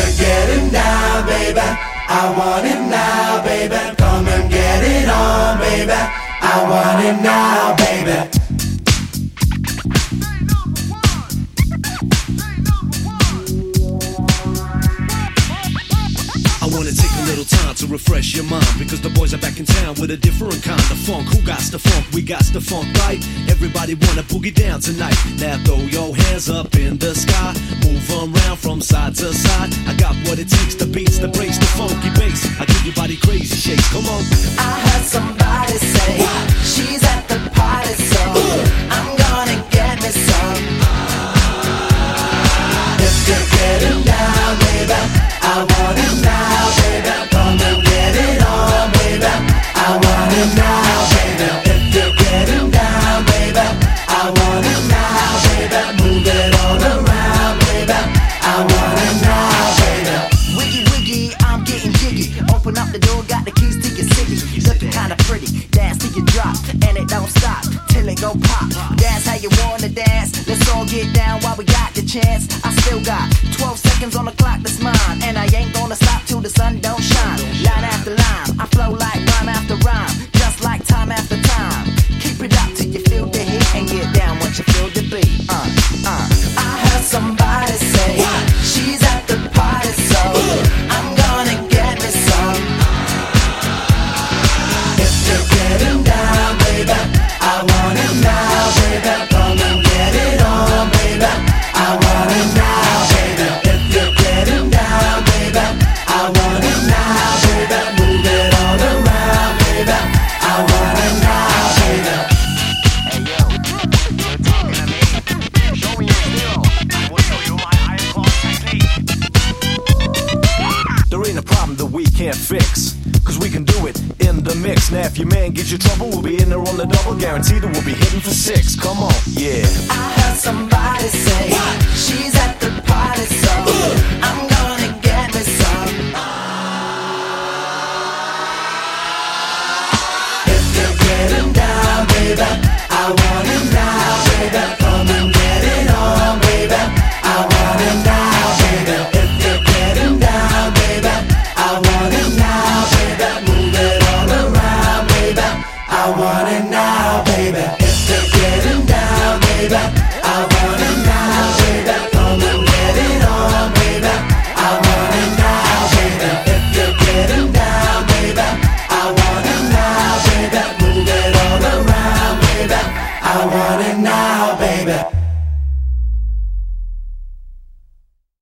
you're getting down, baby, I want it now, baby. Come and get it on, baby. I want it now, baby. I wanna take a little time to refresh your mind because the boys are back in town with a different kind of funk. Who got the funk? We got the funk, right? Everybody wanna boogie down tonight. Now throw your hands up in the sky, move around from side to side. Got what it takes, the and it don't stop till it go pop. That's how you wanna dance. Let's all get down while we got the chance. I still got 12 seconds on the clock that's mine, and I ain't gonna stop till the sun don't shine. Line fix. Cause we can do it in the mix. Now, if your man gives you trouble, we'll be in there on the double. Guaranteed that we'll be hitting for six. Come on, yeah. I heard somebody say, what? She's at the party, so Ugh. I'm gonna get me some. If you're getting down, baby. want it now, baby. If they're getting down, baby. I want it now, baby. Come and get it on, baby. I want it now, baby. If they're getting down, baby. I want it now, baby. Move it all around, baby. I want it now, baby.